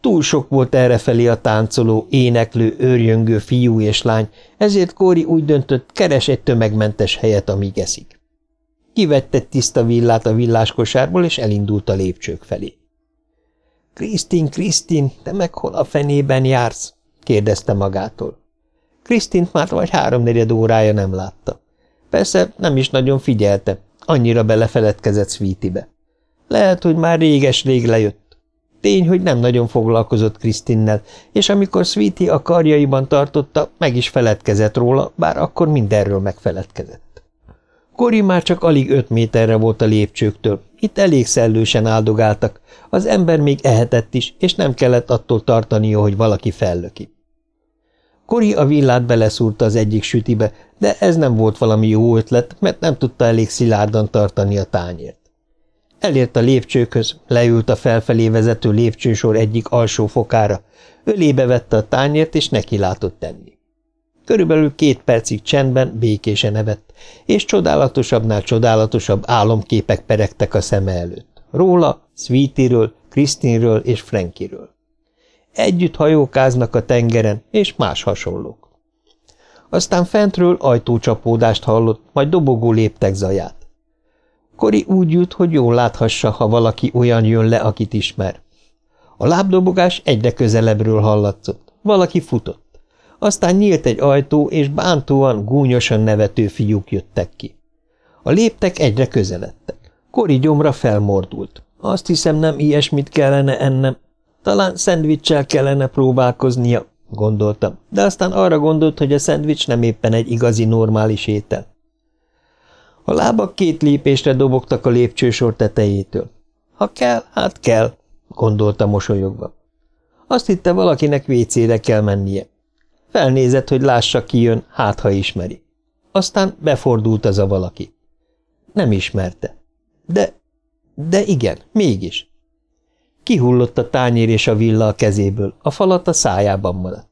Túl sok volt errefelé a táncoló, éneklő, őrjöngő fiú és lány, ezért Kóri úgy döntött, keres egy tömegmentes helyet, amíg eszik. Kivett egy tiszta villát a villáskosárból, és elindult a lépcsők felé. – Krisztin, Krisztin, te meg hol a fenében jársz? – kérdezte magától. Krisztint már vagy háromnegyed órája nem látta. Persze nem is nagyon figyelte, annyira belefeledkezett Sweetybe. Lehet, hogy már réges-rég lejött. Tény, hogy nem nagyon foglalkozott Krisztinnel, és amikor Sweetie a karjaiban tartotta, meg is feledkezett róla, bár akkor mindenről megfeledkezett. Kori már csak alig öt méterre volt a lépcsőktől, itt elég szellősen áldogáltak, az ember még ehetett is, és nem kellett attól tartania, hogy valaki fellöki. Kori a villát beleszúrta az egyik sütibe, de ez nem volt valami jó ötlet, mert nem tudta elég szilárdan tartani a tányért. Elért a lépcsőkhöz, leült a felfelé vezető lépcsősor egyik alsó fokára, ölébe vette a tányért, és neki látott tenni. Körülbelül két percig csendben, békésen evett, és csodálatosabbnál csodálatosabb álomképek peregtek a szeme előtt. Róla, Sweetyről, Krisztinről és Frankiről. Együtt hajókáznak a tengeren, és más hasonlók. Aztán fentről ajtócsapódást hallott, majd dobogó léptek zaját. Kori úgy jut, hogy jól láthassa, ha valaki olyan jön le, akit ismer. A lábdobogás egyre közelebbről hallatszott. Valaki futott. Aztán nyílt egy ajtó, és bántóan, gúnyosan nevető fiúk jöttek ki. A léptek egyre közeledtek. Kori gyomra felmordult. Azt hiszem, nem ilyesmit kellene ennem. Talán szendvicssel kellene próbálkoznia, gondoltam, de aztán arra gondolt, hogy a szendvics nem éppen egy igazi normális étel. A lábak két lépésre dobogtak a lépcsősor tetejétől. Ha kell, hát kell, gondolta mosolyogva. Azt hitte, valakinek vécére kell mennie. Felnézett, hogy lássa, ki jön, hát ha ismeri. Aztán befordult az a valaki. Nem ismerte. De, de igen, mégis. Kihullott a tányér és a villa a kezéből, a falat a szájában maradt.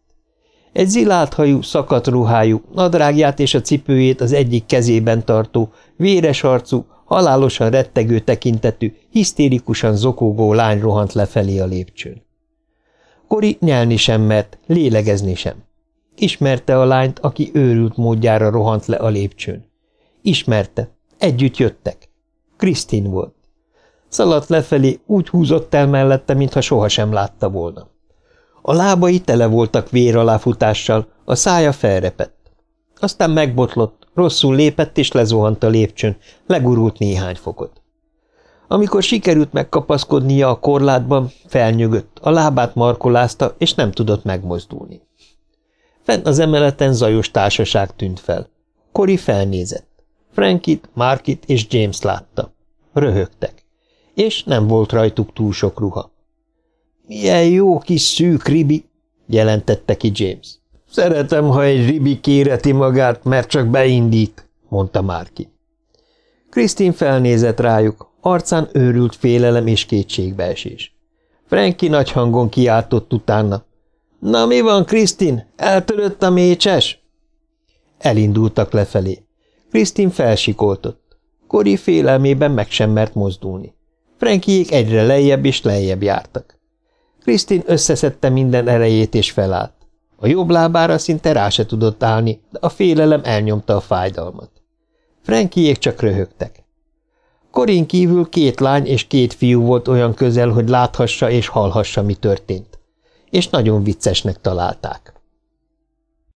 Egy zilált hajú, szakadt ruhájú, nadrágját és a cipőjét az egyik kezében tartó, véres arcú, halálosan rettegő tekintetű, hisztérikusan zokogó lány rohant lefelé a lépcsőn. Kori nyelni sem mert, lélegezni sem. Ismerte a lányt, aki őrült módjára rohant le a lépcsőn. Ismerte. Együtt jöttek. Krisztin volt. Szaladt lefelé, úgy húzott el mellette, mintha sohasem látta volna. A lábai tele voltak vér aláfutással, a szája felrepett. Aztán megbotlott, rosszul lépett és lezuhant a lépcsőn, legurult néhány fokot. Amikor sikerült megkapaszkodnia a korlátban, felnyögött, a lábát markolázta, és nem tudott megmozdulni. Fenn az emeleten zajos társaság tűnt fel. Kori felnézett. Frankit, Markit és James látta. Röhögtek. És nem volt rajtuk túl sok ruha. Milyen jó kis szűk ribi, jelentette ki James. Szeretem, ha egy ribi kéreti magát, mert csak beindít, mondta Márki. Krisztin felnézett rájuk, arcán őrült félelem és kétségbeesés. Franki nagy hangon kiáltott utána. Na mi van, Krisztin? Eltörött a mécses? Elindultak lefelé. Krisztin felsikoltott. Kori félelmében meg sem mert mozdulni. Frankiék egyre lejjebb és lejjebb jártak. Krisztin összeszedte minden erejét és felállt. A jobb lábára szinte rá se tudott állni, de a félelem elnyomta a fájdalmat. Frankiék csak röhögtek. Korin kívül két lány és két fiú volt olyan közel, hogy láthassa és hallhassa, mi történt. És nagyon viccesnek találták.